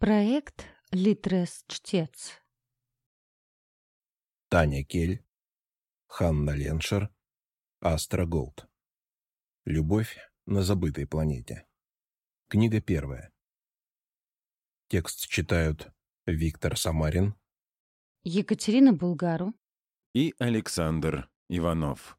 Проект «Литрес-чтец». Таня Кель, Ханна Леншер, Астра Голд. Любовь на забытой планете. Книга первая. Текст читают Виктор Самарин, Екатерина Булгару. и Александр Иванов.